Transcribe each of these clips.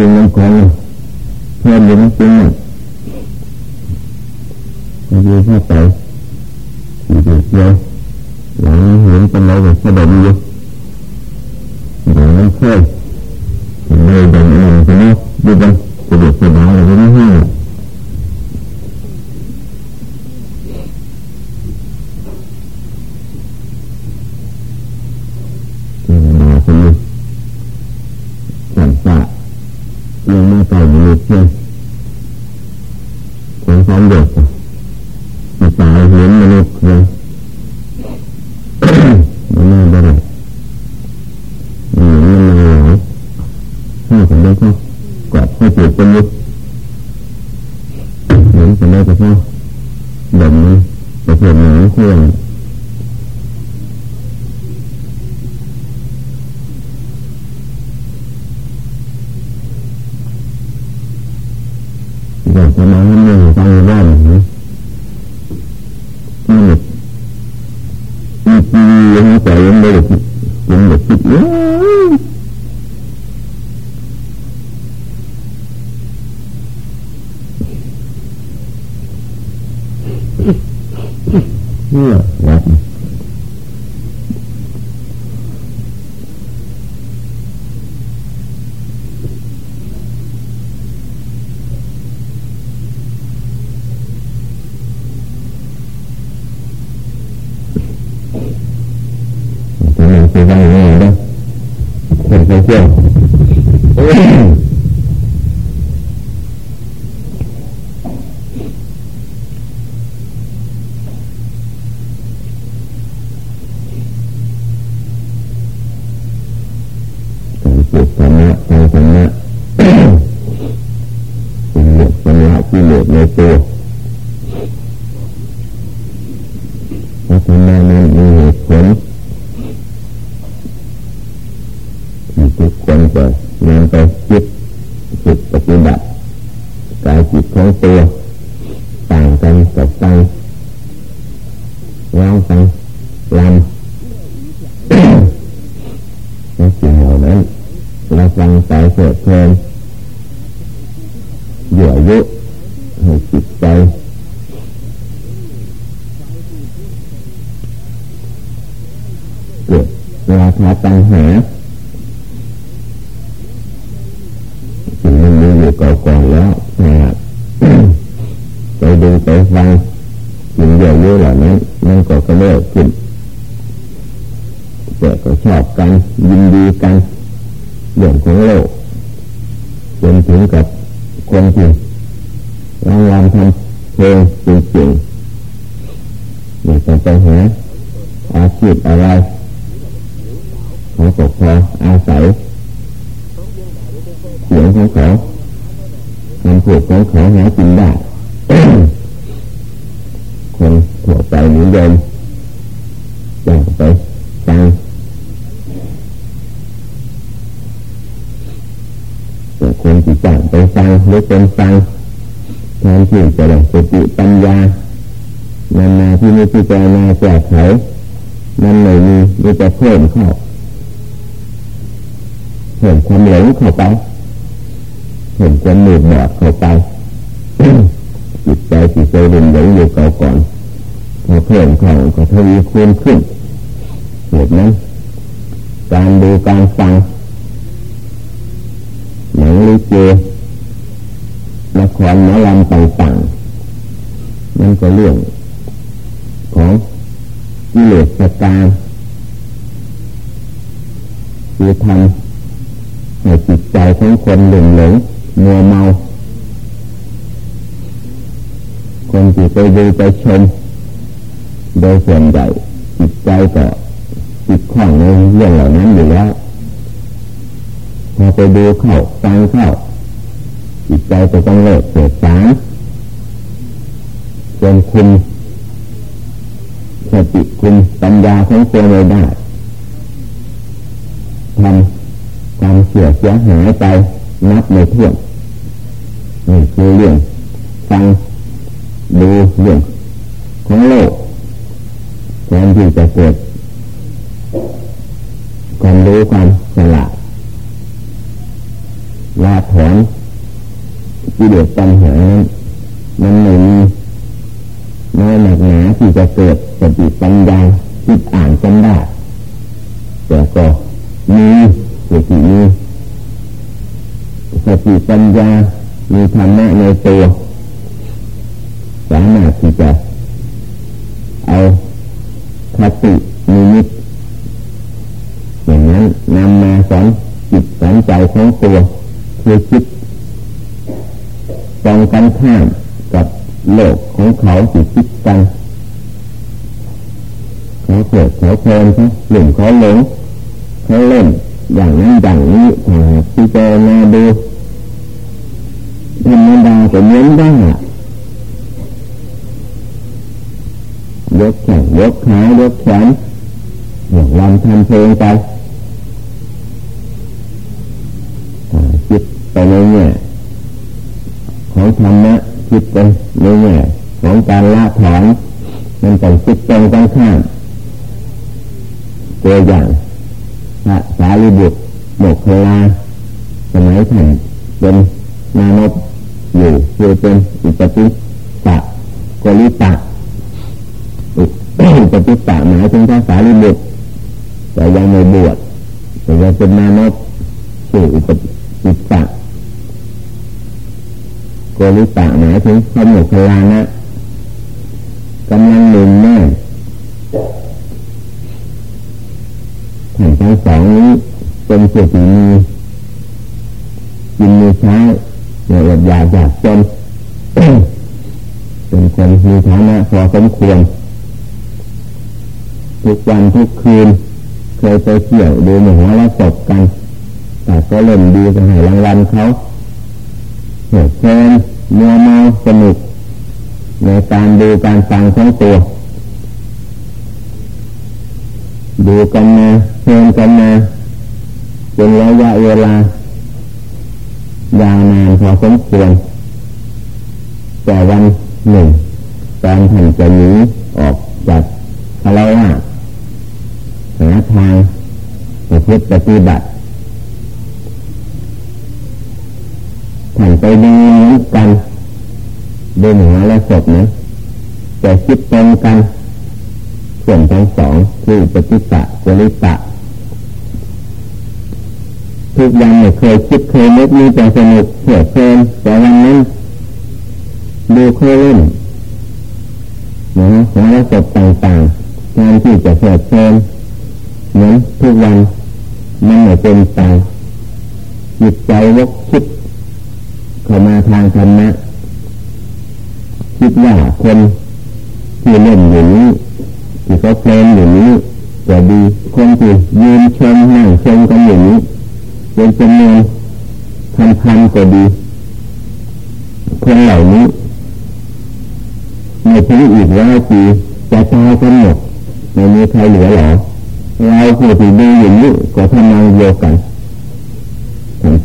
ริงมันคงเพื่อนอยู่มันจริงมดมีแค่ไปอยู่เดียวหลังเห็นเป็นไราแบบสะดุดอยู่เดี๋ยวมันเคยเลยดังเองใช่ไหมดูดัน เแต่ก็ชอบกันยินดีกันเรื่องของโลกจนถึงกับคนที่รางวัลทำเพลงจริงๆอยากจะไปหาอาชีพอะไรเขาก็พออาศัยเสียงของเขาคำพูดของเขาหากินได้คนทั่วไปนิยมอยากไป หรือเป็นฟังแทนที่จะได้สติปัญญานำมาที่นี่ที่เจารณาแก้ไขมันไม่มีมีแต่เพิ่มเข้าเพิ่มความหลงเข้าไปเห็นความหนืดบอดเข้าไปจิตใจที่เคยเรียนรู้อยู่เก่าก่อนพอเพิ่มเข้าก็ทวีคูณขึ้นเหตุนั้นการดูการฟังหนังลิเกละค รหมอลำต่างๆนั่นก็เรื่องของกิเลสการคือทำให้จิตใจของคนหลงหลงมัวเมา คนที่ไปดูไปชม โดยส่วนใหญ่จิตใจก็ติดข้องในเรื่องเหล่านั้นอยู่แล้วพอไปดูเข้าฟังเข้า จิตใจก็ต้องเลิกเสียสารจนคุมสติคุมปัญญาของตัวไม่ได้ทำความเสียเสียหายไปนับไม่ถ้วนนี่คือเรื่องฟังดูเรื่องของโลกแทนที่จะเกิดความรู้ความฉลาดละถอน ที่เดือดปัญหานั้นมันไม่มีน้อยหนักหนาที่จะเกิดสติปัญญาคิดอ่านกันได้แต่ก็มีสติมีสติปัญญามีธรรมะในตัวสามารถที่จะเอาคติมีนิตอย่างนั้นนำมาสอนจิตสอนใจของตัวคือคิด ตรงกันข้ามกับโลกของเขาจิตคิดกันเขาเกิดเขาเพลินเขาหลุ่มเขาหลงเขาเล่นอย่างนั้นอย่างนี้ที่เจอมาดูธรรมดาก็เหมือนได้ยกแขนยกขายกแขนอย่างลำทำเพลงไปคิดไปในแง่ ของธรรมะคิดไปในแง่ของการละถอนมันต้องคิดตรงกันข้ามตัวอย่างพระสารีบุตรโมกขลาสมัยท่านเป็นนานบอยู่คือเป็นอิปติสะกลิตะอิปติสะหมายถึงพระสารีบุตรแต่ยังไม่บวชแต่ยังเป็นนานบอยู่อิปติสะ กลิตะหมายถึงพระโมกขลานะกำลังหนึ่งแน่ท่านทั้งสองนี้เป็นเศรษฐีมีกินมีใช้ในอดอยากอยากจนเป็นคนมีฐานะพอสมควรทุกวันทุกคืน เคยไปเที่ยวดูหมูและตบกัน แต่ก็เล่นดีจะให้รางวัลเขาเหตุเพลิน มัวเมาสนุกในการดูการฟังของตัว ดูกันมาเพลินกันมาเป็นระยะเวลายาวนานพอสมควรแต่วันหนึ่งตอนท่านจะหนีออกจากทะเลาะหาทางประพฤติปฏิบัติ ไปดูเหมือนกันดูหมาและศพนะแต่คิดตรงกันส่วนทั้งสองคือปฏิสะกลิสะทุกวันไม่เคยคิดเคยนึกมีแต่สนุกเพื่อเพลินแต่วันนั้นดูเคยเล่นนะของระบบต่างๆงานที่จะเพลิดเพลินเหมือนทุกวันมันไม่เป็นไปจิตใจวกคิด เข้ามาทางธรรมะคิดว่าคนที่เล่นอยู่นี้ที่เขาเพลินอยู่นี้จะดีคนที่ยืนชมนั่งชมกันอยู่นี้เป็นจำนวนพันพันก็ดี คนเหล่านี้ในชีวิตอีกร้อยปีจะตายกันหมดไม่มีใครเหลือหรอเราผู้ที่ดูอย่างนี้ก็ทำงานเดียวกัน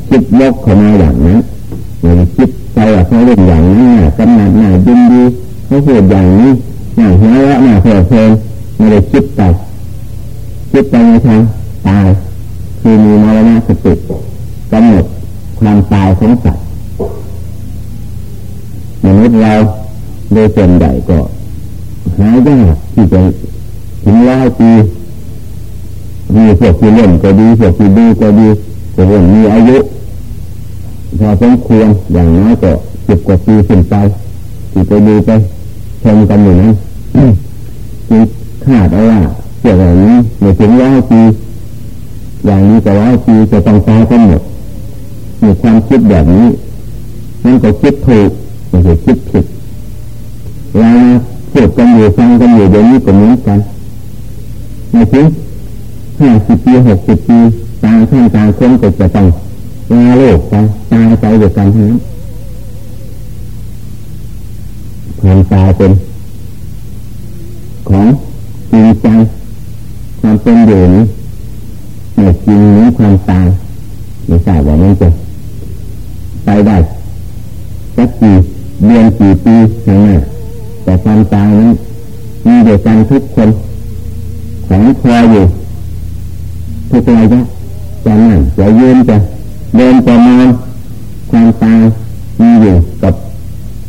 คิดยกเข้ามาอย่างนั้น ไม่คิดใจว่าเขาเล่นอย่างนี้นะกำนัดหน่ายินดีเขาพูดอย่างนี้หน่าหัวเราะหน่าเพลิดเพลินไม่ได้คิดไปคิดไปในทางตายคือมีมรณะสติกำหนดความตายของสัตว์มนุษย์เราโดยส่วนใหญ่ก็หายากที่จะถึงร้อยปีมีพวกที่เล่นก็ดีพวกที่ดูก็ดีพวกมีอายุ อสมควรอย่างน้อยก็สิบกว่าปีขึ้นไปที่ไปดูไปชมกันอยู่นั้นจึงคาดเอาว่าเกี่ยวกับนี้ในถึงร้อยปีอย่างนี้ก็ร้อยปีจะต้องตายกันหมดมีความคิดแบบนี้นั่นก็คิดถูกไม่ใช่คิดผิดเราพูดกันอยู่ฟังกันอยู่เดี๋ยวนี้ก็เหมือนกันในถึงห้าสิบปีหกสิบปีตายท่านตายคนก็จะต้อง ลาโลกไปตายไปเดียวกันทั้งนั้นความตายเป็นของจริงจังความเป็นอยู่นี้ไม่จริงนี้ความตายไม่ทราบว่ามันจะไปได้สักกี่เดือนกี่ปีข้างหน้าแต่ความตายนั้นมีเดียวกันทุกคนของคอยอยู่ทุกระยะจะนั่งจะยืนจะ เดินจะนอนความตายมีอยู่กับ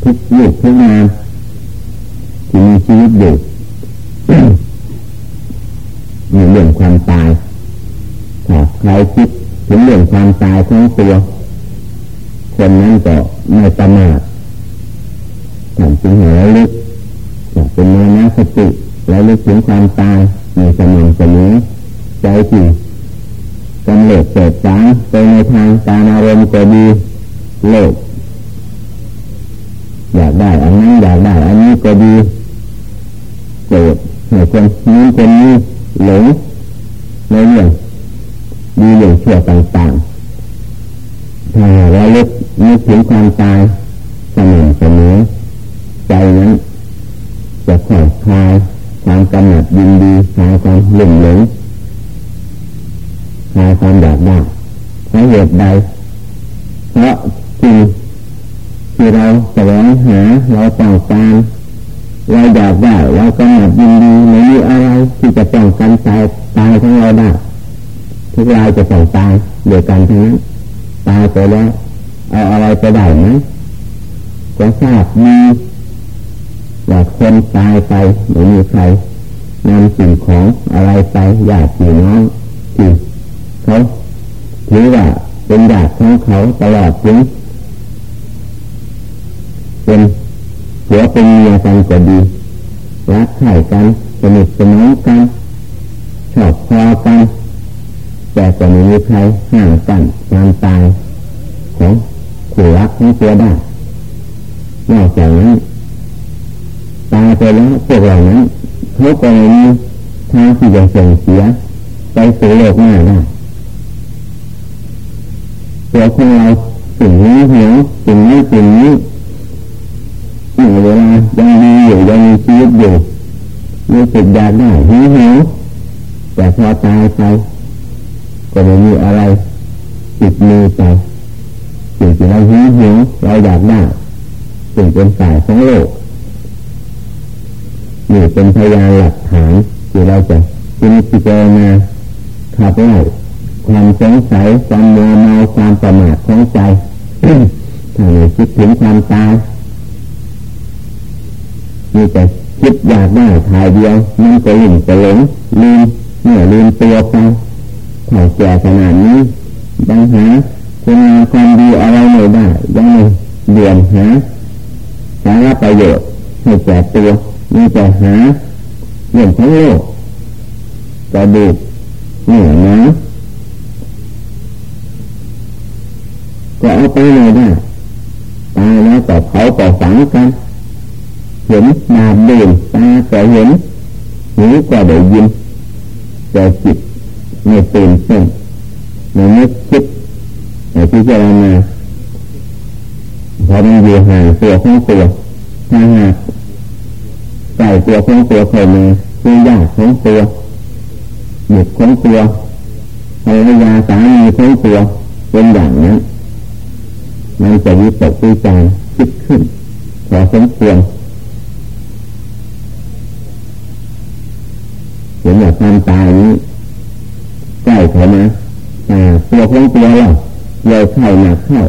ทุกยุคทุกงานที่มีชีวิตอยู่มีเรื่องความตายถ้าใครคิดถึงเรื่องความตายของตัว คนนั้นก็ไม่ประมาททำสิ่งหัวลึกจะเป็นมรณสติแล้วลึกถึงความตายในสมองเสมอใจที่ กำเนิดเกิดสางไปในทางการอารมณ์ก็ดีโลก อยากได้อันนั้นอยากได้อันนี้ก็ดีโกรธให้คนนี้คนนี้หลงในเรื่องดีอย่างชั่วต่างๆถ้าเราเลิกนึกถึงความตายสม่ำเสมอใจนั้นจะคอคลายความกำหนัดยินดีคลายความหลงหลง คลายความอยากได้เพราะเหตุใดเพราะจริงที่เราแสวงหาเราต้องการเราอยากได้เรากำหนดยินดีไม่มีอะไรที่จะป้องกันตายตายของเราได้ทุกรายจะต้องตายเดียวกันทั้งนั้นตายไปแล้วเอาอะไรไปได้ไหมก็ทราบมีว่าคนตายไปไม่มีใครนำสิ่งของอะไรไปญาติพี่น้องที่ เขาถือว่าเป็นญาติของเขาตลอดถึงเป็นหัวเป็นเมียกันก็ดีรักใคร่กันสนิทสนมกันชอบพอกันแต่ก็ไม่มีใครห่างกันความตายของขู่รักของตัวได้นอกจากนั้นตายไปแล้วพวกเหล่านั้นเขาก็ไม่มีทางที่จะส่งเสียไปสู่โลกหน้าได้ ตัวของเราสิ่งนี้เหี่ยวสิ่งนี้สิ่งนี้เมื่อเวลายังดีอยู่ยังมีชีวิตอยู่รู้สึกอยากได้หิวหิวแต่พอตายไปก็ไม่มีอะไรติดมือไปสิ่งที่เราหิวหิวเราอยากได้สิ่งเป็นสายของโลกนี่เป็นพยานหลักฐานที่เราจะจินพิจารณาขับไล่ ความสงสัยความโมัวเมาความประมาทของใจถ้าคิดถึงความตายมีแต่คิดอยากได้ถ่ายเดียวมันก็หลงก็หลงลืมเมื่อลืมตัวไปถ่ายแก่ขนาดนี้ยังหาคุณงามความดีอะไรไม่ได้ยังไม่เดือนหาสาระประโยชน์ให้แก่ตัวมีแต่หาเรื่องของโลกกระดูกเหนื่อยน้ำ ก็เอาไปเลยได้ตายแล้วก็เผาก็ฝังกันเห็นนาดื่มตาก็เห็นหูก็ได้ยินแต่จิตไม่ตื่นเต้นไม่นึกคิดไม่พิจารณาพอมันอยู่ห่างตัวของตัวถ้าหากใส่ตัวของตัวเคยมาคือยากของตัวหยุดของตัวภรรยาสามีของตัวเป็นอย่างนั้น มันจะวิตกวิจารคิดขึ้นพอสมควรเห็นว่าความตายนี้ใกล้เข้ามาตัวของตัวเราเราเข้าหนักเข้า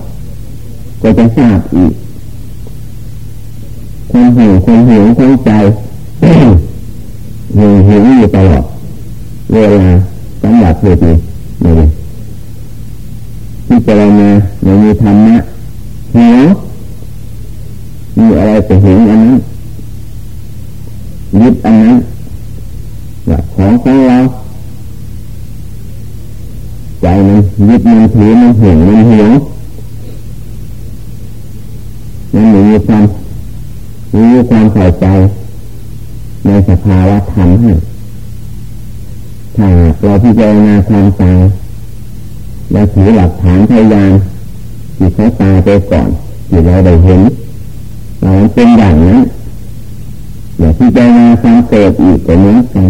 ก็จะทราบอีกความหิวความหิวความใจหิวหิวอยู่ตลอดเวลาสำหรับผู้ที่นี่ที่จะเรามาไม่มีธรรมะ หิวมีอะไรไปหิวอันนั้นยึดอันนั้นว่าของของเราใจมันยึดมันถือมันเห็นมันหิวมันมีความมีความเข้าใจ ในสภาวะธรรมให้ถ้าเราพิจารณาความตายเราถือหลักฐานพยาน ที่เขาตายไปก่อนที่เราได้เห็นเราเป็นอย่างนั้นอย่าพิจารณาความเกิดอีกก็เหมือนกัน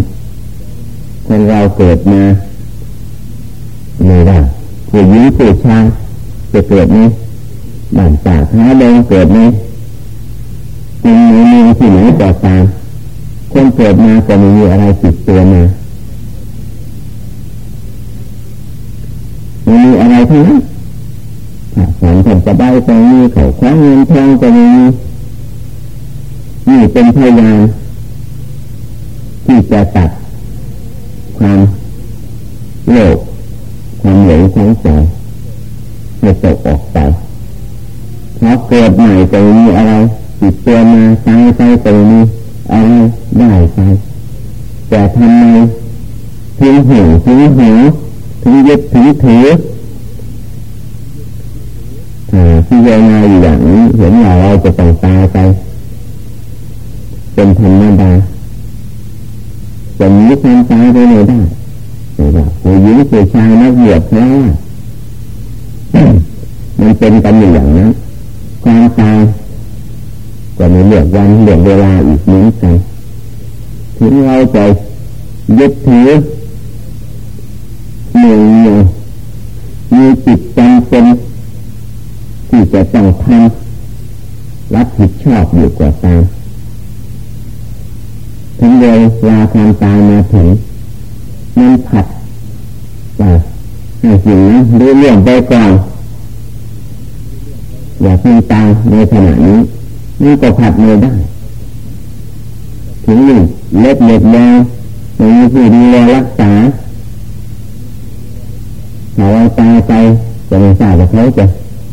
คนเราเกิดมาไม่ได้ผู้หญิงผู้ชายจะเกิดนี้บ้านจากท้าเดินเกิดนี้สิ่งหนึ่งที่ไหนก็ตามคนเกิดมาก็ไม่มีอะไรติดตัวมาไม่มีอะไรทั้งนั้น ถ้าสอนผมจะได้ตรงนี้เขาคว้าเงินทองก็มีนี่เป็นพยานที่จะตัดความโลภความหลงของใจให้ตกออกไปพอเกิดใหม่จะมีอะไรติดตัวมาตายไปจะมีอะไรได้ไปแต่ทำไมถึงหิวถึงหิวถึงยึดถึงถือ ที่เจาอยู่อย่างนี้เห็นว่าเราจะต้องตายไป เป็นธรรมดาจะมีความตายไปไม่ได้แต่ว่าผู้หญิงผู้ชายนักเหยียบแพ้มันเป็นกันอย่างนั้นความตายก็ไม่เลือกวันเลือกเวลาอีกเหมือนกันถึงเราจะยึดถือหนึ่งหนึ่งมีจิตจำเป็น ที่จะต้องทำรับผิดชอบอยู่กว่าตามถึงเวลาความตายมาถึงมันผัดว่าให้สิ่งนั้นเรื่องไปก่อนอย่าเพิ่งตายในขณะนี้นี่ก็ผัดไม่ได้ ถึงหนึ่งเล็บเล็บแดงไม่มีผู้ดูแลรักษาถ้าเราตายไปจะไม่ทราบว่าเขาจะ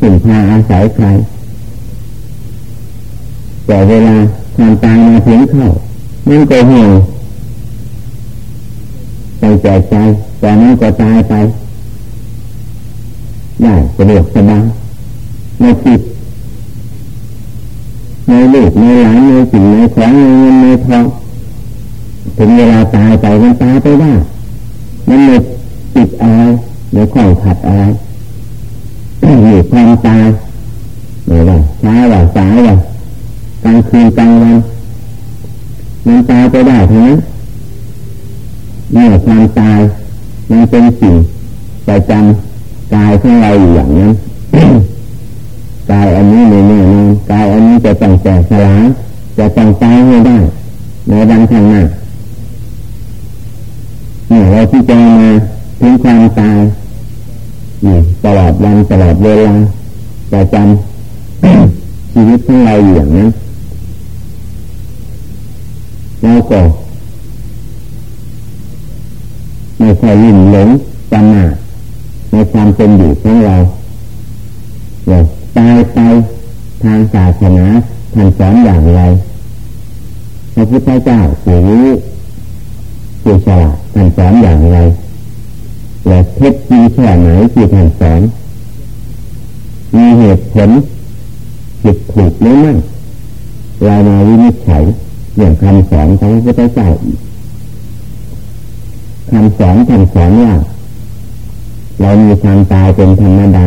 สิ่งพาอาศัยใคร แต่เวลาความตายมาถึงเข้ามันก็เหี่ยวใจใจใจแต่มันก็ตายไปได้สะดวกสบายในจิตในลูกในหลานในสิ่งในของในเงินในทองถึงเวลาตายไปมันตายไปได้มันไม่ติดอะไรไม่ข้องขัดอะไร อยู่ความตายไม่ว่าช้าว่าสายว่ากลางคืนกลางวันมันตายไปได้ทั้งนั้นเมื่อความตายมันเป็นสิ่งประจำกายของเราอยู่อย่างนั้นกายอันนี้ไม่แน่นอนกายอันนี้จะต้องแตกสลายจะต้องตายไม่ได้ในวันข้างหน้าเนี่ยเราที่จะมาถึงความตาย ตลอดวันตลอดเวลาประจำชีวิตของเราอย่างนั้นเราก็ไม่ใช่ลิ่นหลงจำหน้าในความเป็นอยู่ของเราเราตายไปทางศาสนาท่านสอนอย่างไรพระพุทธเจ้าผู้รู้ผู้ฉลาดท่านสอนอย่างไร และเท็จจริงแค่ไหนที่ท่านสอนมีเหตุผลผิดถูกหรือไม่เรามาวินิจฉัยอย่างคำสอนของพระเจ้าคำสอนท่านสอนว่าเรามีความตายเป็นธรรมดา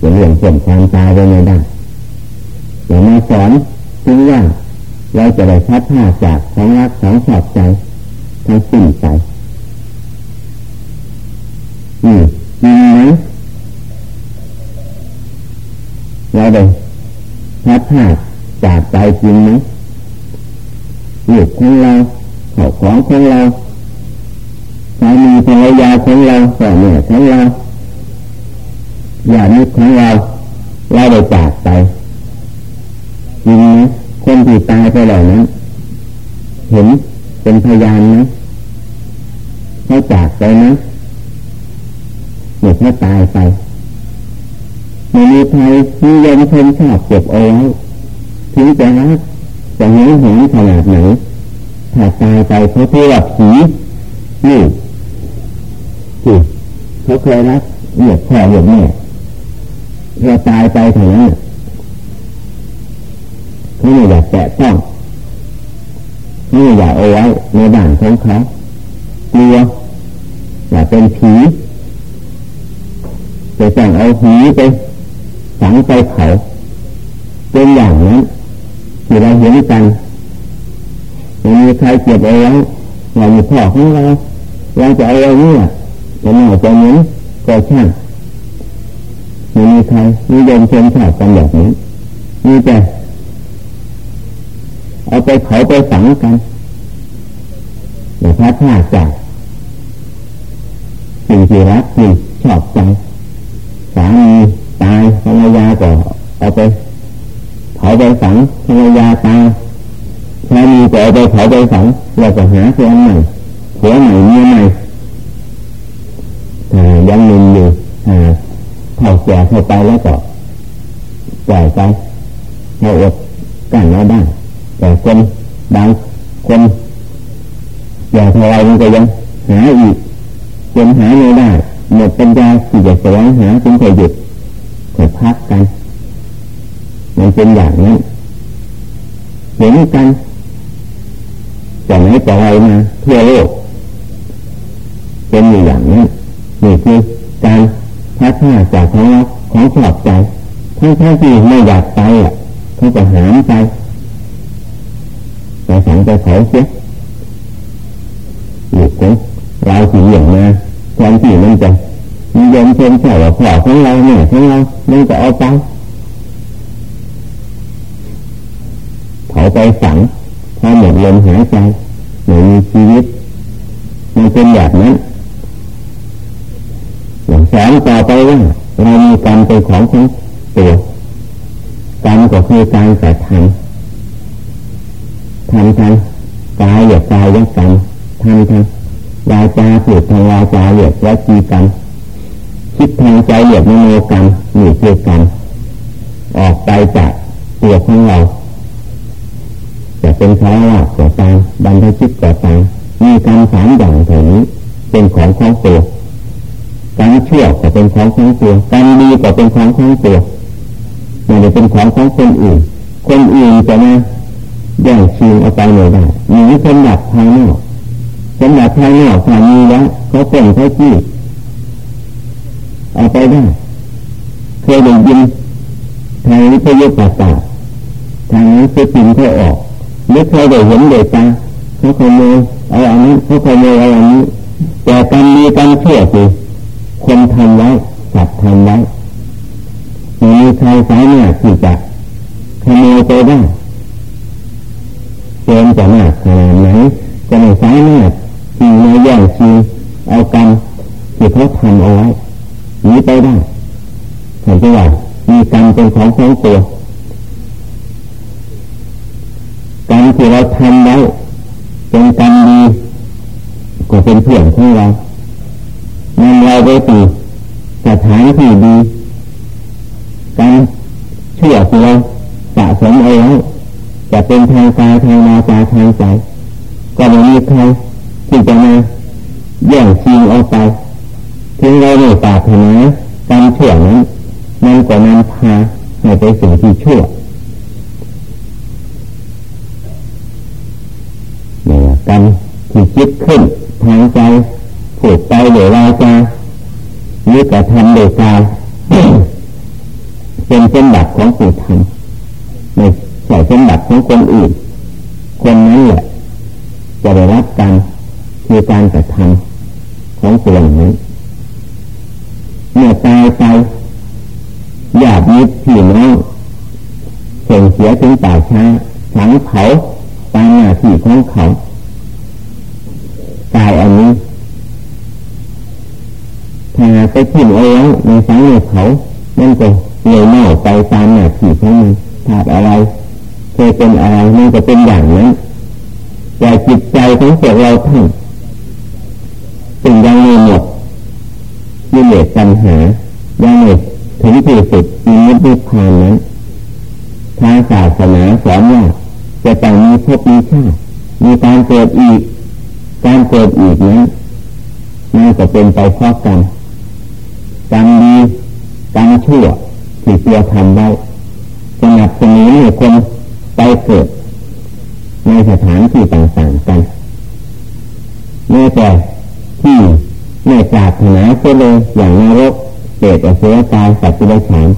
จะเรื่องส่วนความตายไปไม่ได้อย่ามาสอนถึงว่าเราจะได้พัดผ้าจากของรักของชอบใจทั้งสิ้นไป นี่จริงไหมเราได้พัดผ้าจากใจจริงไหมลูกของเราขอของของเราสามีภรรยาของเราพ่อแม่ของเราญาติของเราเราได้จากไปจริงไหมคนที่ตายไปแล้วนั้นเห็นเป็นพยานไหมเขาจากไปไหมเมื่อตายไปไม่มีใครมียมชนชอบเก็บเอาไว้ถึงจะรักจะเห็นเห็นขนาดไหนถ้าตายไปเขาเพื่อผีนี่ที่เขาเคยรักเหยียดพ่อเหยียดแม่เราตายไปเท่านั้นเขาไม่อยากแตะต้องไม่อยากเอาไว้ในบ้านของเขากลัวอยากเป็นผี จะแต่งเอาผีไปฝังไปเขาเป็นอย่างนั้นที่เราเห็นกันมีใครเก็บเอาไว้เราอยู่พ่อของเราเราจะเอาไว้เนี่ยจะหน่อยจะนี้ก็ช่างไม่มีใครนิยมชมชอบกันแบบนี้มีแต่เอาไปเผาไปฝังกันอย่าพลาดพลาดจากสิ่งที่รักสิ่งชอบใจ ก็เอาไปเผาไปฝังภรรยาตายสามีก็เอาไปเผาไปฝังเราจะหาเพื่อนใหม่ผัวใหม่เมียใหม่ยังหนึ่งอยู่เข้าแก่เข้าไปแล้วก็ปล่อยไปให้อดกันเราได้แต่คนบางคนอย่างเท่าไรมันก็ยังหาอีกจนหาไม่ได้หมดปัญญาที่จะแสวงหาจึงเคยหยุด พักกัน มันเป็นอย่างนั้นเห็นกันจะไหนจะไรมาเพื่อโลก เป็นอย่างนั้นนี่คือการพัฒนาจากของเราของขอบใจทั้งทั้งที่ไม่อยากไปอะเขาจะหามไปไปสังไปเขาเสียหยุดของเราที่เหลี่ยงมาแทนที่มันจะ มียมเชิญใส่ว่าพ่อของเราเนี่ยของเรามันจะเอาไปเผาไปฝังพอหมดลมหายใจไม่มีชีวิตมันเป็นแบบนั้นหลังสอนต่อไปว่าเรามีกรรมเป็นของของตัวกรรมก็คือการกระทำทำทางกายหยียดกายยักกรรมทำทางวาจาพูดทางวาจาเหยียดวจีกรรม คิดทางใจเหยียดมโนกรรมหนีคือกรรมออกไปจากตัวของเราจะเป็นคารวะก็ตามบรรพชิตก็ตามมีกรรมสามอย่างเท่านี้เป็นของของตัวการเชั่วก็เป็นของของตัวการดีก็เป็นของของตัวไม่ได้เป็นของของคนอื่น คนอื่นจะมาแย่งชิงเอาไปไม่ได้มีสมบัติภายนอกสมบัติภายนอกถ้ามีแล้วเขาเป็นเขาจี้ เอาไปได้เคยได้ยินทางวิทยุประกาศทางนั้นคือปินเขาออกไม่เคยได้เห็นเด็กตาเขาขโมยเอาอันนี้เขาขโมยเอาอันนี้แต่การมีการเชื่อสิคนทำไว้สัตว์ทำไว้มีใครสามารถที่จะขโมยไปได้เกณจะมากขนาดไหนจะไม่สามารถที่มาแย่งชิงเอากรรมที่เขาทำเอาไว้ หนีไปได้เห็นไหมว่ามีกรรมเป็นของของตัวกรรมที่เราทำไว้วเป็นกรรมดีก็เป็นเพื่อนของเรานำเราไปสู่สถานที่ดีการมเชื่อที่เราสะสมเอาไว้จะเป็นทางกายทางวาจาทางใจก็ไม่มีใครที่จะมาแย่งชิงเอาไป ถึงเราไม่ปรารถนาการเชื่อนั้นมันก็นำพาให้ไปสิ่งที่ชั่วเนี่ยการที่คิดขึ้นทางใจพูดไปเดี๋ยวเราจะนี่กระทำโดยกายเป็นเสมบัติของผู้ทำไม่ใช่สมบัตของคนอื่น คนนั้นแหละจะได้รับการคือการกระทำของตัวนั้น เมื่อตายไปญาติมิตรพี่น้องส่งเสียถึงป่าช้าถังเผาตามหน้าที่ของเขาตายอันนี้ถ้าไปทิ้งเอาไว้ในสังในเขามันก็เลยเน่าไปตามหน้าที่ของมันถาดอะไรเคยเป็นอะไรมันก็เป็นอย่างนั้นแต่จิตใจของพวกเราท่า มีเหตุปัญหายังไม่ถึงที่สุดมีมุติพานนั้นทางศาสนาสอนว่าจะต้องมีภพมีชาติมีการเกิดอีก การเกิดอีกนั้นมันก็เป็นไปเพราะกันกรรมดีกรรมชั่วที่ตัวทำได้สนับสนุนให้คนไปเกิด ในสถานที่ต่างๆกันแม้แต่ที่ ไม่ปรารถนาเสียเลยอย่างนรกเปรตอสุรกายสัตว์ที่ได้ฉาน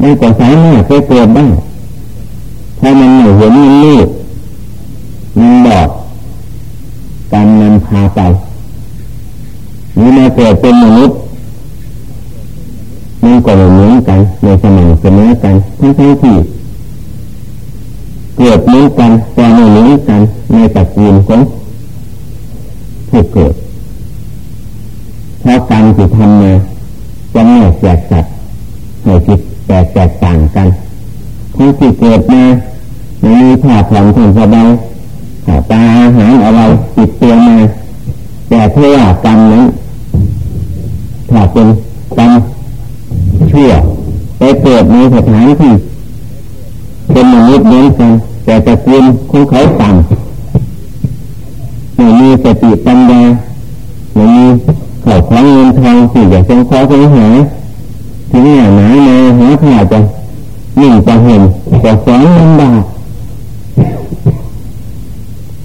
มันก็สามารถไปเกิดได้ถ้ามันหนูเห็นมันลูกมันบอกการนำพาไปหรือมาเกิดเป็นมนุษย์มันก็เหมือนกันในสมัยเสมอกันทั้งทั้งที่เกิดเหมือนกันแต่ไม่เหมือนกันในตระกูลของผู้เกิด ราะกรรมที่ทำมาจะไม่แตกสัตว์ให้จิตแตกแตกต่างกันทั้งที่เกิดมาไม่มีผ้าผ่อนผ่อนสบายตาอาหารอะไรติดเตัวมาแต่เท่ากรรมนั้นถ้าเป็นกรรมชั่วไปเกิดในสถานที่เป็นมนุษย์เหมือนกัน แต่ตระกูลของเขาต่ำไม่มีสติปัญญาไม่มี เขาของเงินทองสิ่งอย่างสงเคราะห์สงหาถึงหนาหนามาหาข่าจะยิ่งจะเห็นจะฟ้องลำบาก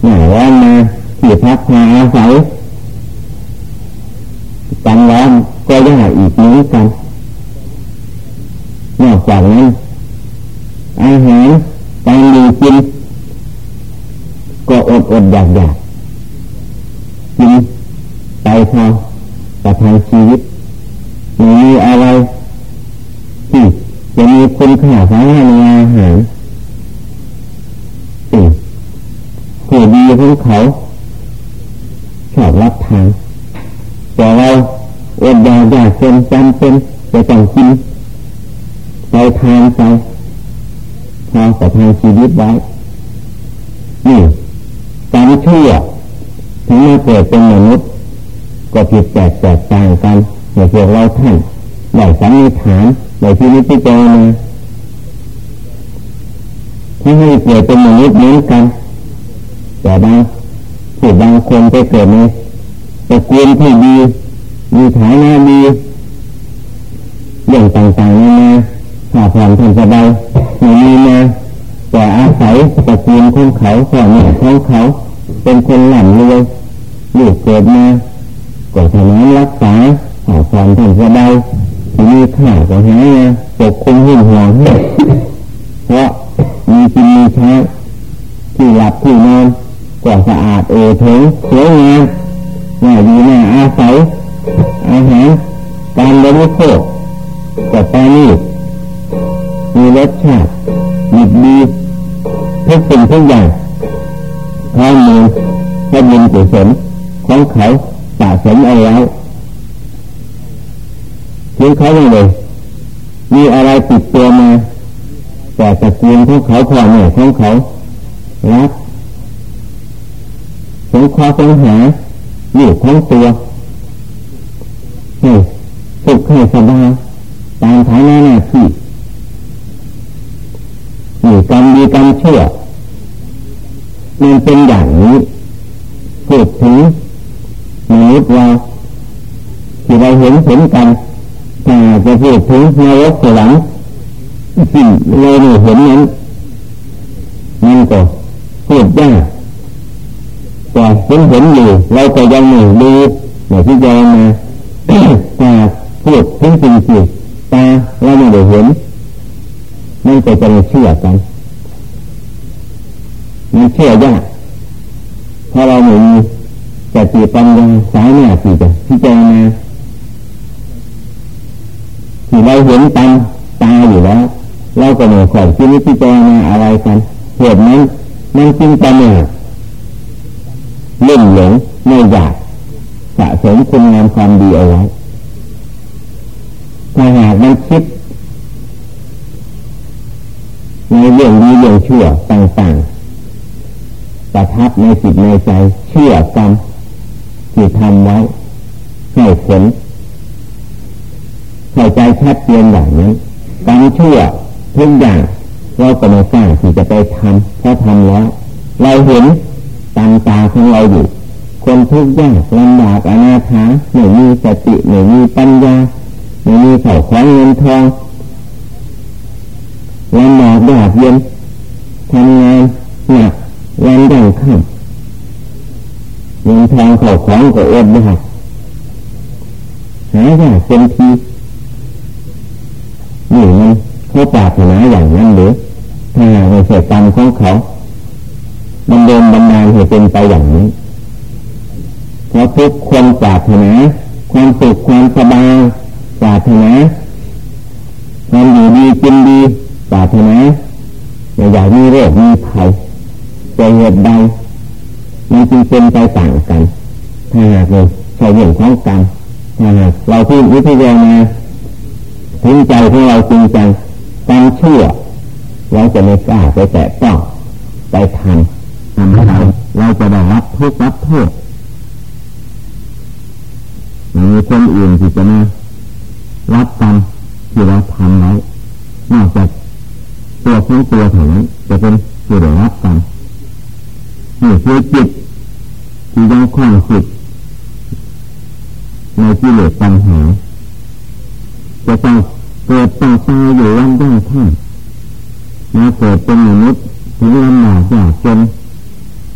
หนาว่ามาที่พักพาอาศัยจันร้อนก็ยากอีกนี้กันนอกจากนั้นอาหารการดีกิน ก็อดอดอยากอยากกินไปพอ ประทังชีวิตมีอะไรที่จะมีคุณค่าสาระในอาหารสิ่งผู้ดีของเขาชอบรับทานแต่เราอดอยากอยากเป็นจำเป็นจะต้องกินไปทานไปพอประทังชีวิตไว้นี่การเชื่อถึงมาเกิดเป็นมนุษย์ ก็ผิดแปลกแตกต่างกันในพวกเราท่านได้สันนิฐานในที่นี้ที่เจอมาที่ให้เกิดเป็นมนุษย์เหมือนกัน แต่บางผู้บางคนไปเกิดในตระกูลที่ดีมีฐานะดีอย่างต่างๆนานาถ้าผ่อนทนสบายม่มีมาแต่อาศัยตระกูลของเขาพ่อแม่ยของเขา เป็นคนหลั่นรวยลูกเกิดมา ก็ถนอมรักษาหาความท่านสบายมีข่าก็หายนะปกคุมหุ่นห่วงให้เพราะมีกินมีใช้ที่หลับที่นอนก็สะอาดเอถึงสวยงามน่าดีน่าอาศัยอาหารการบริโภคก็ตานี้มีรสชาติดีดีทุกสิ่งทุกอย่างข้อมูลให้ยินกุศลของเขา สะสมเอาไว้ถึงเขาอย่างไรมีอะไรติดตัวมาแต่ตะกูลของเขาพ่อแม่ของเขารักสงเคราสงหาอยู่ของตัวให้สุขให้สบายตามฐานะหน้าที่อยู่กรรมดีกรรมชั่วมันเป็นอย่างนี้พูดถึง มนุษย์เราที่เราเห็นเห็นกันแต่จะพูดถึงนรกสวรรค์สิ่งเราเห็นนั้นมันก็พูดยากแต่เห็นเห็นอยู่เราก็ยังไม่ดูไม่พิจารณาแต่พูดถึงสิ่งที่ตาเราไม่ได้เห็นมันก็จะไม่เชื่อกันมันเชื่อยากเพราะเราไม่มี สติปัญญาสายหน้าที่จะพิจารณาที่เราเห็นตามตาอยู่แล้วเราก็ไม่ค่อยคิดพิจารณาอะไรกันเหตุนั้นมันจึงจะเนี่ยเล่นหลงไม่อยากสะสมคุณงามความดีเอาไว้ถ้าหากมันคิดในเรื่องดีเรื่องชั่วต่างๆประทับในจิตในใจเชื่อกัน ที่ทำไว้ให้ผลเข้าใจชัดเจนอย่างนั้นการเชื่อทุกอย่างเราก็ไม่กล้างที่จะไปทำเพราะทำแล้ว เราเห็นตามตาของเราอยู่ คนทุกข์ยากลำบากอนาถาไม่มีสติไม่มีปัญญาไม่มีเข่าคว้างเงินทองลำบากยากเย็นทำงานหนักวันยังค่ำ เงินทองเข่าของก็อดยากหายากเต็มทีนี่มันเขาปารถนาอย่างนั้นหรือถ้าไม่ใช่กรรมของเขาบันเดินบันดาลให้เป็นไปอย่างนี้เพราะทุกคนปารถนาความสุขความสบายปารถนาความอยู่ดีกินดีปารถนาอยากมีโรคมีภัยจะเหตุใด มันจึงเป็นไปต่างกัน ถ้าหากเราใช้เรื่องของกรรมถ้าหากเราที่วิทยามาถึงใจของเราจริงจังการเชื่อเราจะไม่กล้าไปแตะต้องไปทำทำให้เราเราจะได้รับทุกข์รับโทษมีคนอื่นที่จะมารับกรรมที่เราทำไว้ของตัวเท่านั้นจะเป็นผู้ได้รับกรรม นี่คือจิตที่ยังคล่องจิตในที่เหลือปัญหาจะต้องเกิดต้องตายอยู่วันยังท่านมาเกิดเป็นมนุษย์ถึงลำบากยากจน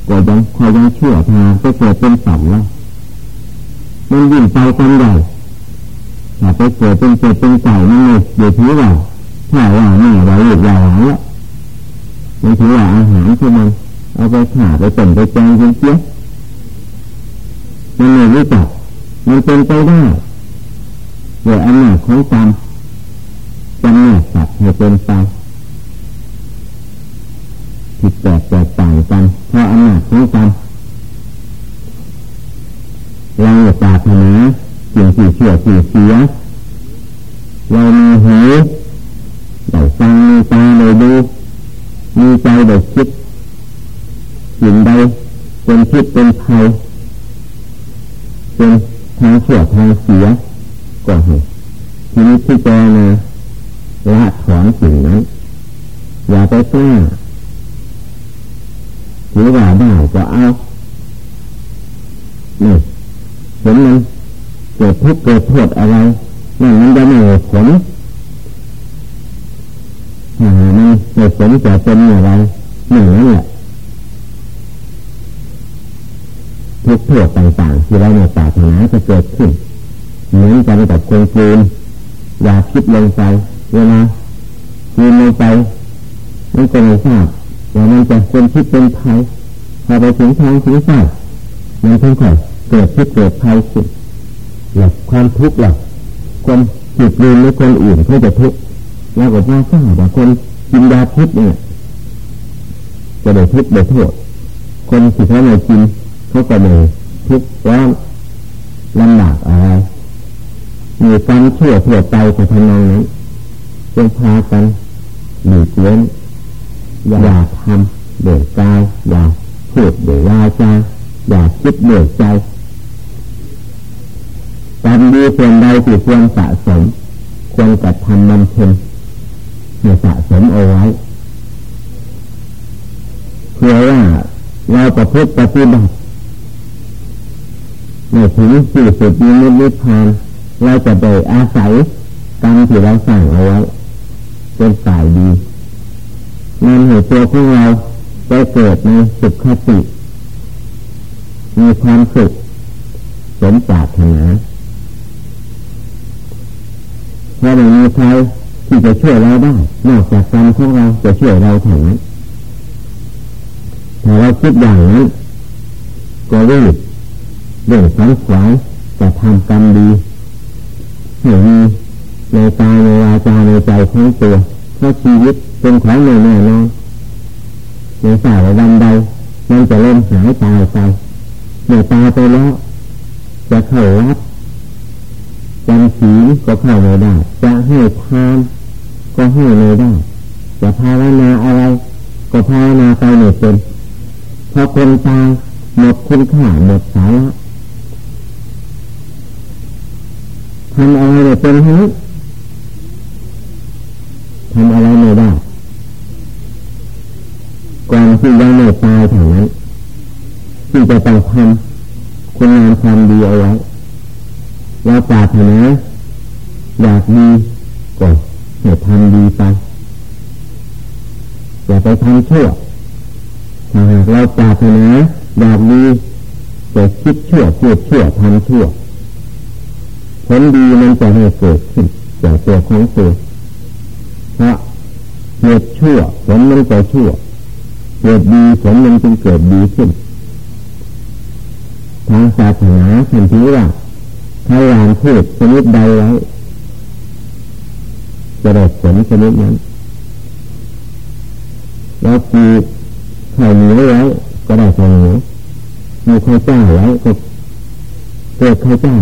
ก็ยังคอยยังเชื่อทางไปเกิดเป็นสัตว์แล้วมันยิ่งไปกันใหญ่ถ้าไปเกิดเป็นเกิดเป็นไก่มันเลยเดี๋ยวถือว่าถ้าว่าแม่เราหยุดยาวแล้วมันถือว่าอาหารที่มัน เอาไปขาไปต้มไปแกงเจี๊ยบมันไม่รู้จักมันเป็นไปได้โดยอำนาจของกรรมจำแนกสัตว์ให้เป็นไปผิดแปลกแตกต่างกันเพราะอำนาจของกรรมเราปรารถนาสิ่งที่เชื่อที่เสียเรามีหูได้ฟังมีตาได้ดูมีใจได้คิด สิ่งใดเป็นพิษเป็นภัยเป็นทางเชื่อทางเสียก็เหตุทีนี้ที่เจนะละถอนสิ่งนั้นอย่าไปกล้าหรือว่าได้ก็เอานี่เห็นมันเกิดทุกข์เกิดโทษอะไรนั่นมันจะไม่ผลถ้ามันไม่ผลจะเป็นอะไรหนึ่งนั่นแหละ ทุกโทษต่างๆ ที่เราในปรารถนาจะเกิดขึ้น เหมือนกันกับคนกลืนอยากคิดลงไปเวลากลืนลงไปมันก็ไม่ทราบว่ามันจะเป็นคิดเป็นภัยพอไปถึงทางถึงทราบมันเพิ่งค่อยเกิดที่เกิดภัยขึ้นหลักความทุกข์หลักคนจิตลืมหรือคนอื่นเขาจะทุกข์แล้วก็ว่าทราบว่าคนกินยาพิษเนี่ยจะได้ทุกข์ได้โทษคนที่เขาไม่กิน เขาก็เลยทุกข์ร้อนลำบากอะไรมีการเชื่อทั่วไปกับทางนั้นจงพากันหลีกเว้นอย่าทำเดือดกายอย่าพูดเดือดวาจาอย่าคิดเดือดใจกรรมดีส่วนใดที่ควรสะสม ควรกระทำบำเพ็ญเพื่อสะสมเอาไว้เพื่อว่าเราประพฤติปฏิบัติ ในถึงสี่สุดนี้นิพพานเราจะโดยอาศัยกรรมที่เราสั่งเอาไว้เป็นฝ่ายดีนำเหตุตัวของเราไปเกิดในสุขคติมีความสุขสมปรารถนาเพราะไม่มีใครที่จะช่วยเราได้นอกจากกรรมของเราจะช่วยเราเท่านั้นถ้าเราคิดอย่างนั้นก็รีบ เรื่องสังขวายจะทำกรรมดีให้มีในตาในวาจาในใจของตัวเพราะชีวิตเป็นของแน่แน่นอนในสายวันใดมันจะเล่นหายตายไปเมื่อตายไปแล้วจะเข้ารับจำศีลก็เข้าไม่ได้จะให้ทานก็ให้ไม่ได้จะภาวนาอะไรก็ภาวนาไปไม่เป็นพอคนตายหมดคุณค่าหมดสาระ ทำอะไรไม่เป็นทั้งทำอะไรไม่ได้ก่อนที่ยังไม่ตายเท่านั้นที่จะต้องทำคุณงามความดีเอาไว้เราปรารถนาอยากดีก็ให้ทำดีไปอย่าไปทำชั่วถ้าหากเราปรารถนาอยากดีจะคิดชั่วพูดชั่วทำชั่ว ลดีมันจะให้เกิดขึ้นจากตัวของตัวเพราะเหตุชั่วผลมันก็ชั่วเหตุดีผลมันจึงเกิดดีขึ้นทางศาสนาทันทีว่าพยายามพูดชนิดใดไว้จะได้ผลชนิดนั้นแล้วปีไข่เหนียวไว้ก็ได้ไข่เหนียวมีข้าวเจ้าไว้ก็เกิดข้าวเจ้า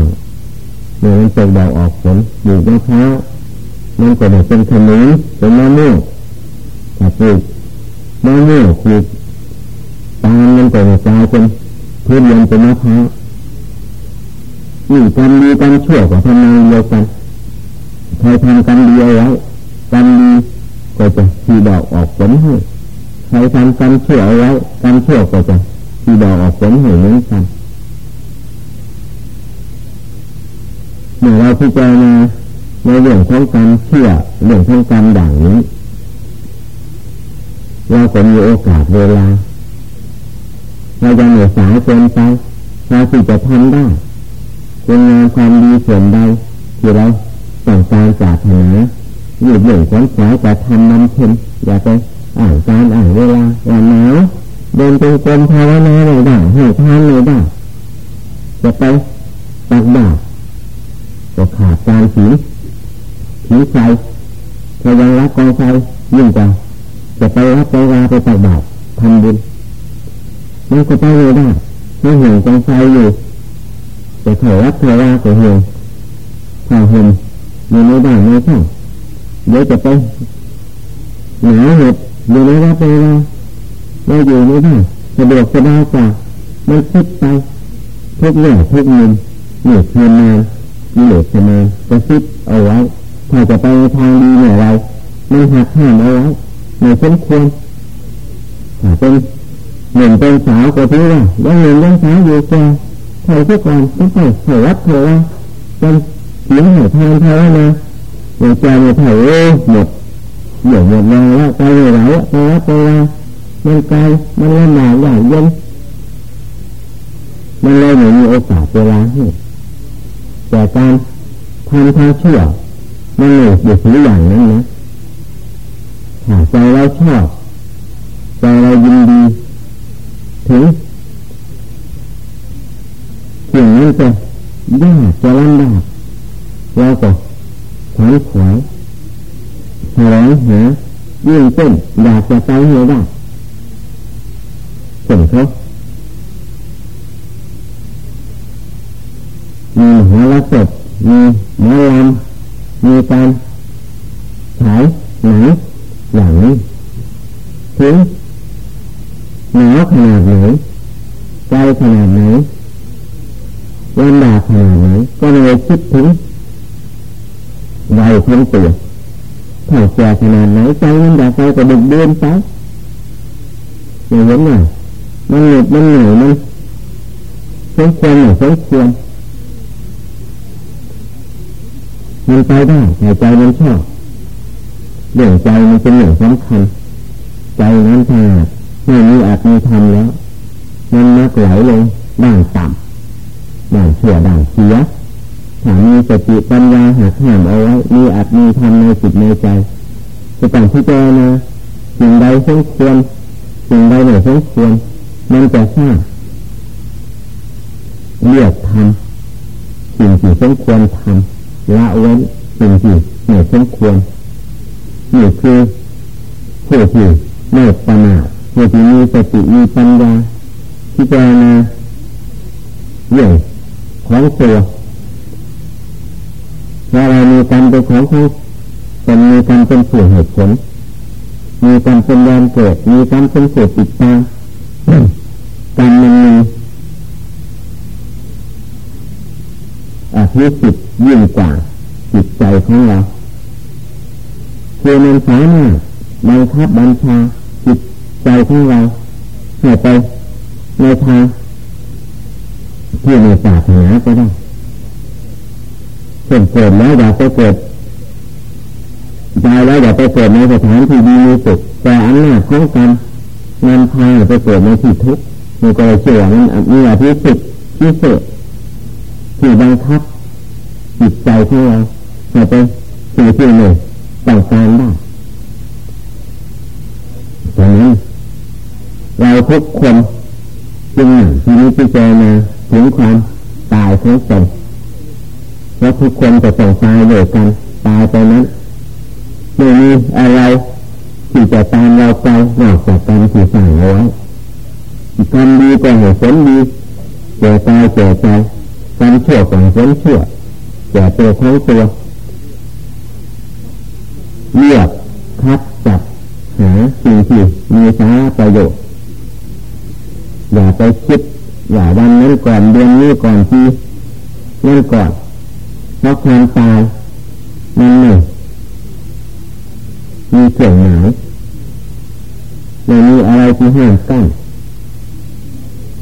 เมื่อมันตกดอกออกผลอยู่มะพร้าวมันก็ได้เป็นขนุนเป็นมะม่วงถ้าปลูกมะม่วงปลูกตามมันก็จะกลายเป็นพืชเรียนเป็นมะพร้าวนี่กรรมดีกรรมชั่วก็ทำงานเดียวกันใครทำกรรมดีเอาไว้กรรมดีก็จะทีดอกออกผลให้ใครทำกรรมชั่วเอาไว้กรรมชั่วก็จะทีดอกออกผลให้เหมือนกัน เมื่อเราพิจารณาในเรื่องของการเชื่อเรื่องของการด่างนี้เราก็มีโอกาสเวลาเรายังเหนื่อยสายเกินไปเราที่จะทำได้คุณงานความดีส่วนใดที่เราต้องการจากหาหยุดหนึ่งขวนขวายจะทำมันเพ็ญอย่าไปอ่านการอ่านเวลาอย่าหนาวเดินจงกรมภาวนาไม่ได้ให้ทานไม่ได้จะไปตักบาตร ก็ขาดการศีลศีลใจถ้ายังรักกองไฟยิ่งกว่าจะไปรับไปวาไปตักบาตรทำบุญมันก็ไปไม่ได้ไม่เห็นกองไฟอยู่จะเถรับเถราก็เห็นถ้าเห็นอยู่ในบ้านในช่องเดี๋ยวจะไปหนาเหตุอยู่ในวัดในวาไม่อยู่ในบ้านสะดวกสบายกว่ามันคิดไปทุกเรื่องทุกมุมเหนื่อยเพียนาน มีเหลือเสมอจะคิดเอาไว้ถ้าจะไปทางดีเนี่ยไรมันหักห้ามเอาไว้ไม่สมควรถ้าเป็นหนึ่งเป็นสาวก็ถือว่ายังหนึ่งเป็นสาวอยู่แก่ใครทุกคนต้องไปเถรัดเถระเป็นเสียงหัวทานเท่านั้นนะหัวใจเนี่ยเถอหมดเหนื่อยหมดเลยแล้วไปไหนไปรับไปลามันไกลมันลำบากอย่างเย็นมันเลยไม่มีโอกาสเวลาให้ แต่การทำทางเชื่อมันหนึ่อยู่สีอย่างนั้นนะถ้าใจเราชอบใจเรายินดีถึงสิ่งนั้นจะยากจะลำบากเราก็ขวนขวายแสวงหายิ่งเต้นอยากจะไปให้ได้ส่งเขา มีหัวละศพมีหมอลำมีการฉายหนังอย่างนี้ถึงหนาวขนาดไหนใจขนาดไหนลำบากขนาดไหนก็เลยคิดถึงวัยของตัวถ้าแก่ขนาดไหนใจมันอยากไปก็ดึกเดินไปอย่างนี้น่ะมันเหนื่อยมันเหนื่อยมันสมควรหรือสมควร มันไปได้แต่ใจมันชอบเรื่องใจมันเป็นเรื่องสำคัญใจนั้นถ้าไม่มีอาจมีทำแล้ว มันมักไหลลงด่างต่ำด่างเชื่อด่างเสียถ้ามีสติปัญญาหักห้ามเอาไว้มีอาจมีทำในจิตในใจจะต้องพิจารณาสิ่งใดสมควรสิ่งใดไม่สมควรมันจะทราบเลือกทำสิ่งที่สมควรทำ ละเว้นสิ่งที่ไม่สมควรนี่คือผู้ที่ไม่ประมาผู้ที่มีสติมีปัญญาพิจารณาเรื่องของตัวว่าเรามีกรรมเป็นของของเป็นมีกรรมเป็นส่วนเหตุผล มีกรรมเป็นแรงเกิด มีกรรมเป็นเกิดติดตามกรรมมัน มีอภิสิทธิ์ยิ่งกว่าจิตใจของเราคือมันสามารถบังคับบัญชาจิตใจของเราให้ไปในทางที่ในศาสนาก็ได้เช่นเกิดแล้วอยากไปเกิดตายแล้วอยากไปเกิดในสถานที่ดีมีสุขแต่อันนาจของกรรมนำพาไปเกิดในที่ทุกข์มันก็เลยเชื่อมันมีอภิสิทธิ์พิเศษที่บังคับ จิตใจของเราให้ไปสู่ที่หนึ่งต้องการได้ดังนั้นเราทุกคนจึงหนังที่นี้พิจารณาถึงความตายของตนว่าทุกคนจะต้องตายด้วยกันตายไปนั้นไม่มีอะไรที่จะตามเราไปนอกจากการที่สั่งเอาไว้กรรมดีก็ให้ผลดีเกิดตายเกิดใจกรรมชั่วก็ให้ผลชั่ว แก่ตัวของตัวเลือกคัดจับหาสิ่งที่มีสาระประโยชน์อย่าไปคิด อย่าวันนั้นก่อนเดือนนี้ก่อนปีนั่นก่อนเพราะความตายมันหนึ่งมีเครื่องหมายไม่มีอะไรที่ห้ามกั้น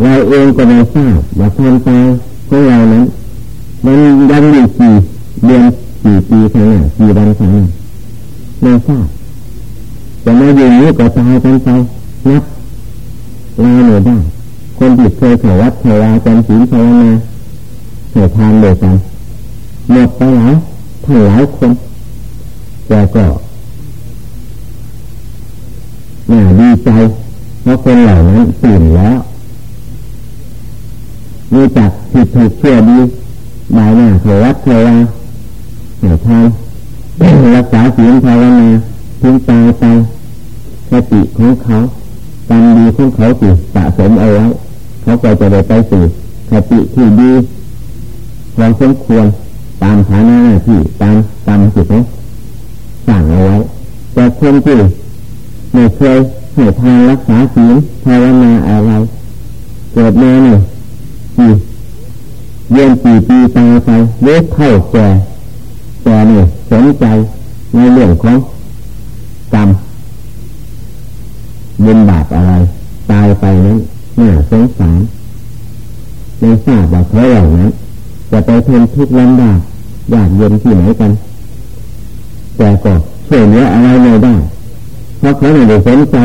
เราเองก็ไม่ทราบว่าความตายของเรานั้น มันยังอยู่กี่เดือนกี่ปีข้างหน้ากี่วันข้างหน้าไม่ทราบจะมาอยู่นี้ก็ตายกันไปนับลาหน่อได้คนที่เคยเขวัดเขวาจำศีลภาวนาเขยทานเดียวกันหมดไปหลายทั้งหลายคนแต่ก็น่าดีใจเพราะคนเหล่านั้นตื่นแล้วมีจักผิดถูกเชื่อดี บายหน้าเขวัดเขวาเขยทานรักษาศีลภาวนาทิ้งตายไปสติของเขากรรมดีของเขาสิสะสมเอาไว้เขาก็จะได้ไปสู่สติที่ดีพอสมควรตามฐานะหน้าที่ตามกรรมที่เขาสั่งเอาไว้แต่คนที่ไม่เคยให้ทานรักษาศีลภาวนาอะไรเกิดมาเนี่ยกี่ เยี่ยนกี่ปีตายไปเล็กเท่าแก่แต่เนี่ยสนใจในเรื่องของกรรมบุญบาปอะไร ตายไปนั้นน่าสงสารในทราบว่าเขาเหล่านั้นจะไปทนทุกข์ลำบากยากเย็นที่ไหนกัน แต่ก็ช่วยเหลืออะไรไม่ได้เพราะเขาไม่ได้สนใจ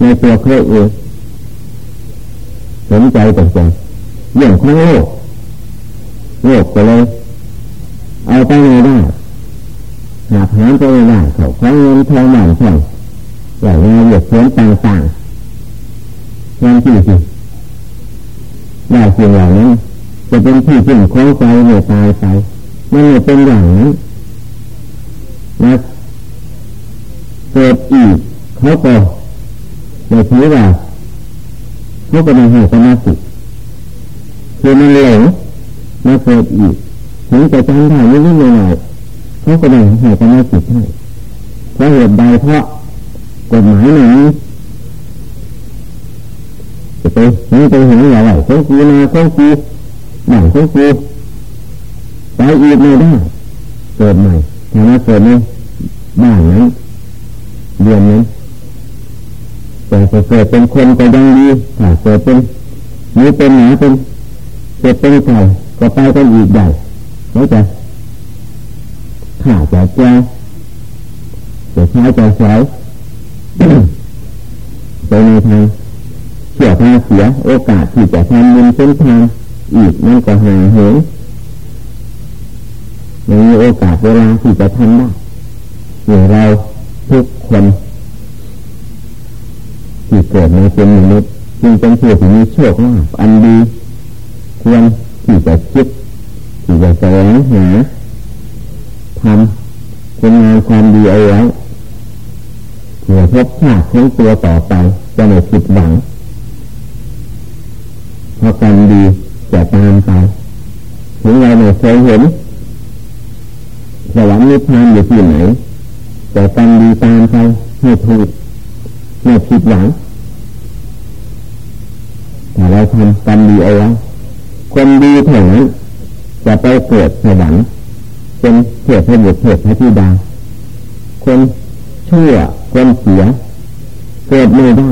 ในตัวเขาเองสนใจแต่เรื่องของโลก โลกก็เลย เอาไปไม่ได้หาหามไปไม่ได้เขาคว้าเงินทองหมันทองอย่างงานเหยียดเฟ้นต่างๆงานที่สิได้สิ่งเหล่านั้นจะเป็นที่สิ่งของใจเมื่อตายไปมันไม่เป็นอย่างนั้นนะเกิดอีกเขาก็ไม่ถือว่าเขาก็ไม่ให้สมาธิคือมันหลง มาเกิดอีกถึงจะจำได้นิดๆหน่อยเขาก็ไม่ให้สมาธิให้เพราะเหตุใดเพราะกฎหมายนี้จะไปนี่ไปเห็นอะไรของกูนาของกูบ้านของกูไปอีกไม่ได้เกิดใหม่ถ้ามาเกิดในบ้านนั้นเดือนนั้นแต่เกิดเป็นคนก็ยังดีถ้าเกิดเป็นมีเป็นหนาเป็นเกิดเป็นไก่ ก็ไปกันอีกใหญ่เขาจะข่าจะแจ้จะใช้จะใช้ไปในทางเสียทางเสียโอกาสที่จะทำมุนเส้นทางอีกมันก็หาเหงไม่มีโอกาสเวลาที่จะทำได้อย่าเราทุกคนที่เกิดในเป็นมนุษย์จึงเป็นผู้ที่มีโชคลาภอันดีควร ที่จะคิดที่จะแสวงหาทำคุณงานความดีเอาไว้เพื่อพบชาติของตัวต่อไปจะไม่ผิดหวังเพราะการดีจะตามไปถึงเราไม่เคยเห็นสวรรค์นิพพานอยู่ที่ไหนแต่การดีตามไปให้ถูกไม่ผิดหวังถ้าเราทำการดีเอาไว้ คนดีเท่านั้นจะไปเกิดสวรรค์เป็นเทพบุตรเทพธิดา คนชั่วคนเสีย เกิดไม่ได้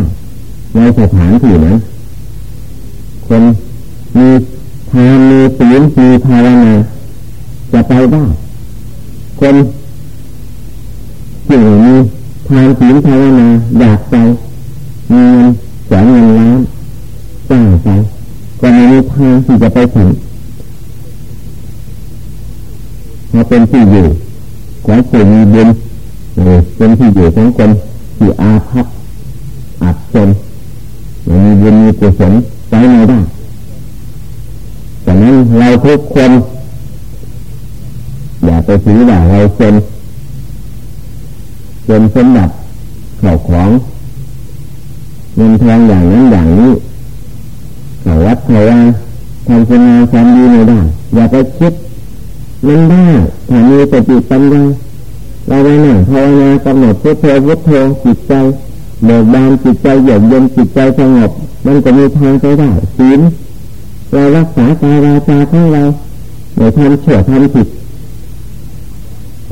ในสถานที่นั้นคนมีทานมีศีลมีภาวนาจะไปได้คนที่มีทานศีลภาวนาอยากไปมีเงินแสนเงินล้านจ้างไป มีทางที่จะไปถึงเพราเป็นที่อยู่ของผู้มีบุญเป็นที่อยู่ของคนที่อาภัพอับจนมีบุญมีกุศลใจไม่ได้แต่นั้นเราทุกคน อย่าไปถือว่าเราเป็นเป็นสมบัติเข้าของเงินทองอย่างนั้นอย่างนี้ เขาวัดเขาว่าทำคุณงามความดีไม่ได้อย่าไปคิดมันได้ถ้ามีสติปัญญาเราไปนั่งภาวนากำหนดพุทโธพุทโธจิตใจเบิกบานจิตใจเยือกเย็นจิตใจสงบมันก็มีทางไปได้ศีลเรารักษากายวาจาของเราไม่ทำเชื่อทำผิด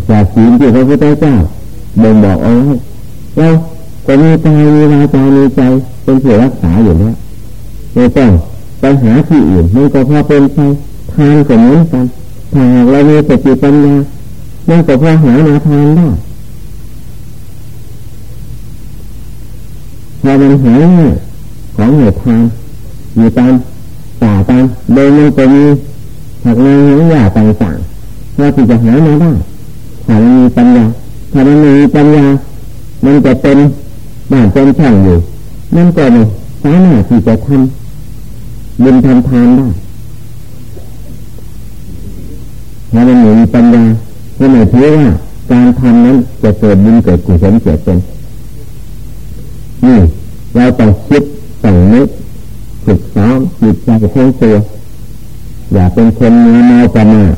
จากศีลที่พระพุทธเจ้าบ่งบอกเอาไว้เราก็มีกายมีวาจามีใจเป็นผู้รักษาอยู่แล้ว ไม่ต้องไปหาที่อื่นมันก็พอเป็นไปทานก็เหมือนกันถ้าเรามีสติปัญญามันก็พอหามาทานได้พอมันหายของเหตุทานอยู่ตามป่าตามโดยมันก็มีผักงานหยาต่างๆเราที่จะหามาได้ถ้ามันมีปัญญาถ้ามันมีปัญญามันจะเป็นบ้านเป็นช่างอยู่มันก็ไม่ สามารถที่จะทำบุญทำทานได้ถ้ามันมีปัญญาก็หมายถึงว่าการทำนั้นจะเกิดบุญเกิดกุศลเกิดเป็นนี่เราต้องคิดต้องนึกฝึกซ้อมจิตใจของตัว อย่าเป็นคนมีเมาประมาท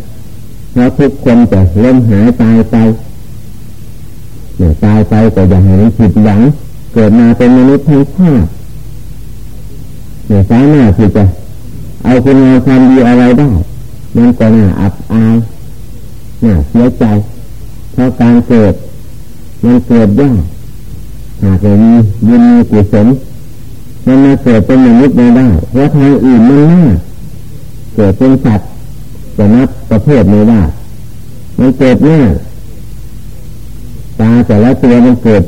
เพราะทุกคนจะเล่มหายตายไปเนี่ยตายไปก็อย่าให้ผิดหวังเกิดมาเป็นมนุษย์ทั้งชาติ เนี่ยสามารถที่จะเอาคุณงามความดีอะไรได้มันก็น่าอับอายน่าเสียใจ เพราะการเกิดมันเกิดยากหากมียินมีกุศลมันมาเกิดเป็นมนุษย์ไม่ได้เพราะทางอื่นมันน่าเกิดเป็นสัตว์จะนับประเภทไม่ได้มันเกิดง่ายตาแต่ละตัวมันเกิด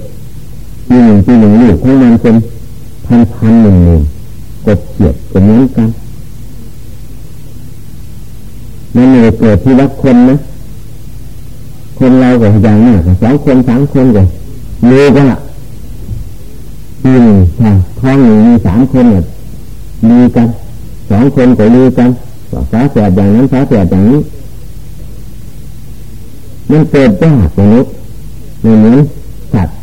ปีหนึ่งปีหนึ่งลูกของมันเป็นพันพันหนึ่งหนึ่ง กดเขียดก็เหมือนกันมันไม่เกิดที่รักคนนะคนเราก็อย่างนี้สองคนสามคนก็มีก็ปีหนึ่งท้องหนึ่งมีสามคนเนี่ยมีกันสองคนก็มีกันฝาแฝดอย่างนั้นฝาแฝดอย่างนี้มันเกิดยากมนุษย์ไม่เหมือนสัตว์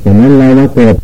แต่นั้นเรามาเกิด